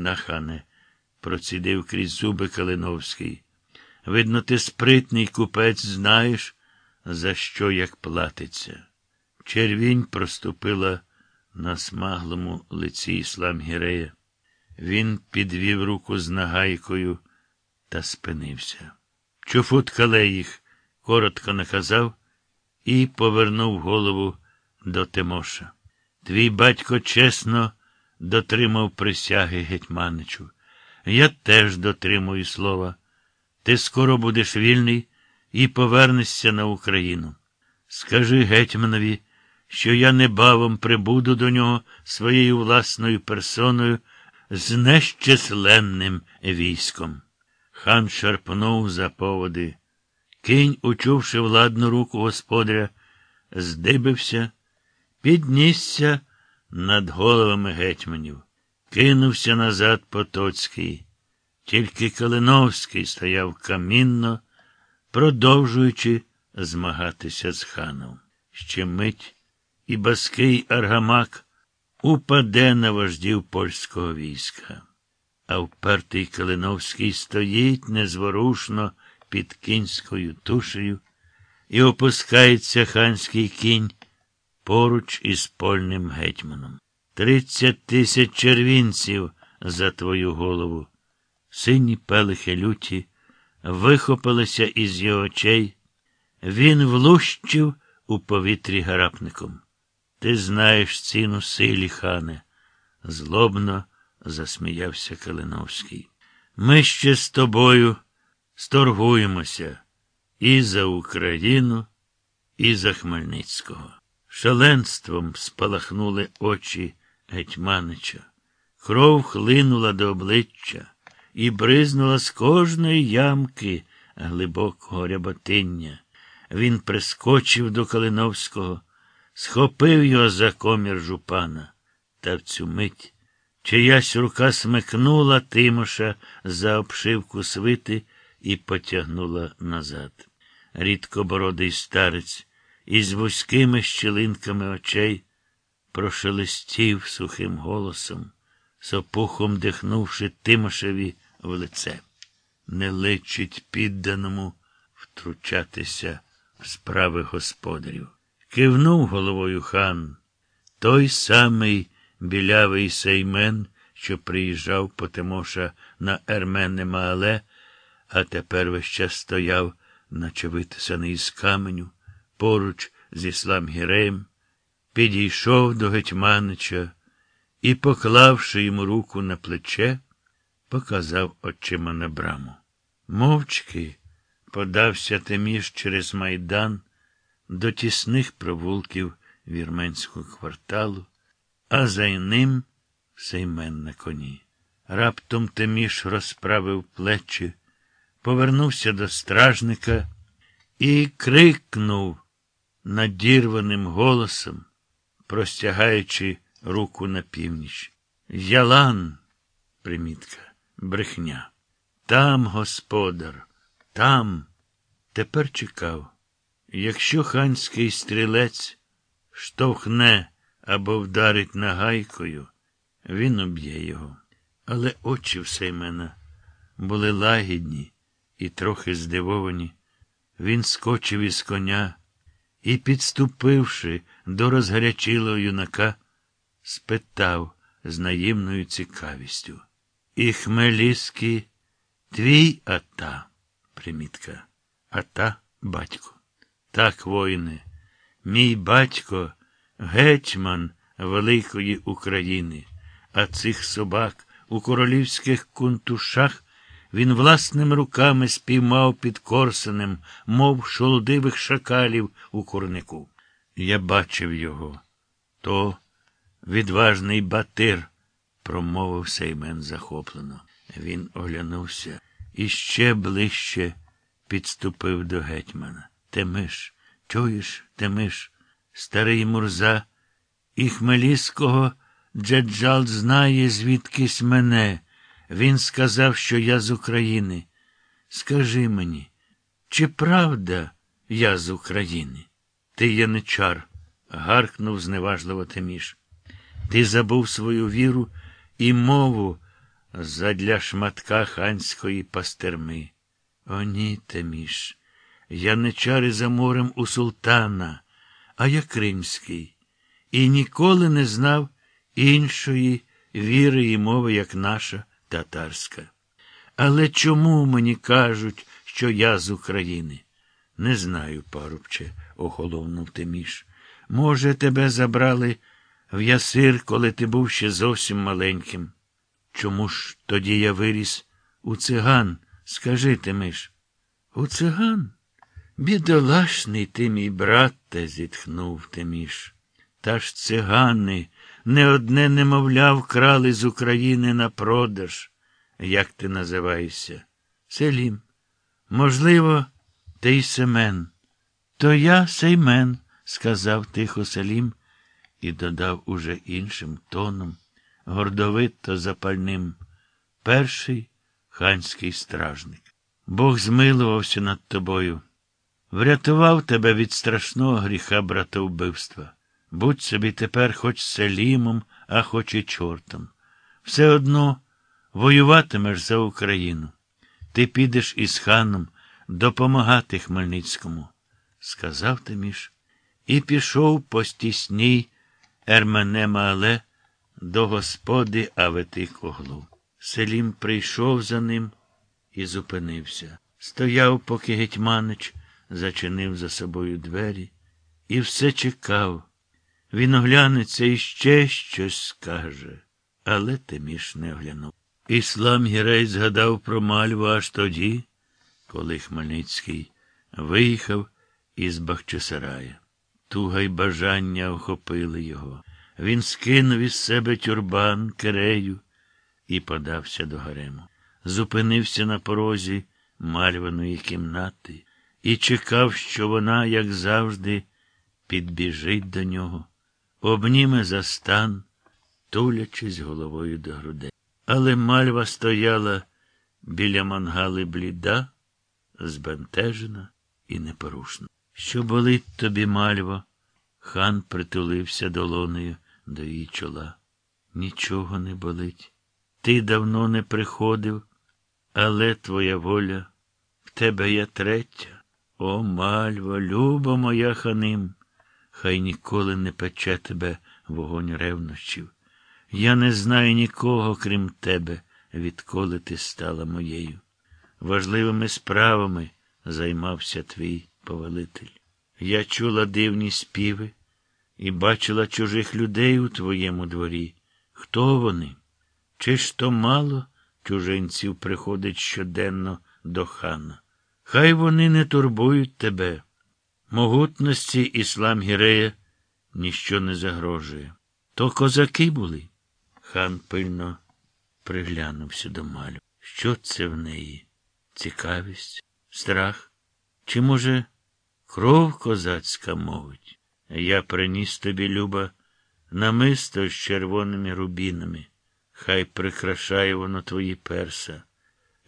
На, хане, процідив крізь зуби Калиновський. Видно, ти спритний купець знаєш, за що як платиться. Червінь проступила на смаглому лиці Іслам Гірея. Він підвів руку з нагайкою та спинився. Чуфут Калеїх коротко наказав і повернув голову до Тимоша. Твій батько чесно дотримав присяги гетьманичу. Я теж дотримую слова. Ти скоро будеш вільний і повернешся на Україну. Скажи гетьманові, що я небавом прибуду до нього своєю власною персоною з нещисленним військом. Хан шарпнув за поводи. Кінь, учувши владну руку господаря, здибився, піднісся над головами гетьманів, кинувся назад Потоцький. Тільки Калиновський стояв камінно, продовжуючи змагатися з ханом. Ще мить і Баский Аргамак упаде на вождів польського війська. А впертий Калиновський стоїть незворушно під кінською тушею, і опускається ханський кінь поруч із польним гетьманом. Тридцять тисяч червінців за твою голову. Сині пелихи люті вихопилися із його очей. Він влущив у повітрі гарапником. Ти знаєш ціну силі, хане, злобно засміявся Калиновський. Ми ще з тобою сторгуємося і за Україну, і за Хмельницького. Шаленством спалахнули очі Гетьманича. Кров хлинула до обличчя і бризнула з кожної ямки глибокого ряботиння. Він прискочив до Калиновського, схопив його за комір жупана. Та в цю мить чиясь рука смикнула Тимоша за обшивку свити і потягнула назад. Рідкобородий старець із вузькими щілинками очей прошелестів сухим голосом, сопухом дихнувши Тимошеві в лице. Не личить підданому втручатися в справи господарів. Кивнув головою хан, той самий білявий сеймен, що приїжджав по Тимоша на Ерменне Маале, а тепер весь час стояв, наче витисаний з каменю, поруч з Іслам Гіреєм, підійшов до Гетьманича і, поклавши йому руку на плече, показав очима на браму. Мовчки подався Тиміш через майдан до тісних провулків вірменського кварталу, а за ним Сеймен на коні. Раптом Тиміш розправив плечі, повернувся до стражника і крикнув надірваним голосом, простягаючи руку на північ. Ялан, примітка, брехня. Там, господар, там. Тепер чекав. Якщо ханський стрілець штовхне або вдарить нагайкою, він уб'є його. Але очі Сеймена були лагідні і трохи здивовані. Він скочив із коня і, підступивши до розгарячілого юнака, спитав з наївною цікавістю. І Хмеліський твій ата, примітка, ата батько. Так, воїне, мій батько гетьман великої України, а цих собак у королівських кунтушах він власними руками спіймав під корсенем, мов шолодивих шакалів у курнику. Я бачив його. То відважний батир, промовив Сеймен захоплено. Він оглянувся і ще ближче підступив до гетьмана. Темиш, чуєш, Темиш, старий Мурза, і Хмеліського Джеджал знає, звідкись мене. Він сказав, що я з України. Скажи мені, чи правда я з України? Ти яничар, гаркнув зневажливо Теміш. Ти забув свою віру і мову, задля шматка ханської пастерми. О, ні, Теміш, я не чари за морем у султана, а я кримський, і ніколи не знав іншої віри і мови, як наша татарська. Але чому мені кажуть, що я з України? Не знаю, парубче, охоловнув Теміш. Може, тебе забрали в ясир, коли ти був ще зовсім маленьким. Чому ж тоді я виріс у циган? Скажи Темиш. У циган? Бідолашний ти, мій брате, зітхнув Теміш. Та ж цигани не одне немовля вкрали з України на продаж, як ти називаєшся. Селім. Можливо, ти й Семен. То я Сеймен, сказав тихо Селім і додав уже іншим тоном, гордовито запальним. Перший ханський стражник. Бог змилувався над тобою. Врятував тебе від страшного гріха братовбивства. Будь собі тепер хоч селімом, а хоч і чортом. Все одно воюватимеш за Україну. Ти підеш із ханом допомагати Хмельницькому, сказав Тиміш, і пішов по стісній Ерменемале до господи Авети Коглу. Селім прийшов за ним і зупинився. Стояв, поки гетьманич зачинив за собою двері, і все чекав. Він оглянеться і ще щось скаже, але Тиміш не оглянув. Іслам Гірей згадав про мальву аж тоді, коли Хмельницький виїхав із Бахчисарая. Туга й бажання охопили його. Він скинув із себе тюрбан, керею і подався до гарему. Зупинився на порозі мальваної кімнати і чекав, що вона, як завжди, підбіжить до нього, обніме за стан, тулячись головою до грудей. Але мальва стояла біля мангали бліда, збентежена і непорушна. Що болить тобі, мальва? Хан притулився долонею до її чола. Нічого не болить. Ти давно не приходив, але твоя воля в тебе є третя. О, мальва, люба моя ханим, хай ніколи не пече тебе вогонь ревнощів. Я не знаю нікого, крім тебе, відколи ти стала моєю. Важливими справами займався твій повелитель. Я чула дивні співи і бачила чужих людей у твоєму дворі. Хто вони? Чи ж то мало чужинців приходить щоденно до хана? Хай вони не турбують тебе. Могутності іслам Гірея ніщо не загрожує. То козаки були. Хан пильно приглянувся до малю. Що це в неї? Цікавість, страх? Чи, може, кров козацька мовить? Я приніс тобі, Люба, намисто з червоними рубінами. Хай прикрашає воно твої перса.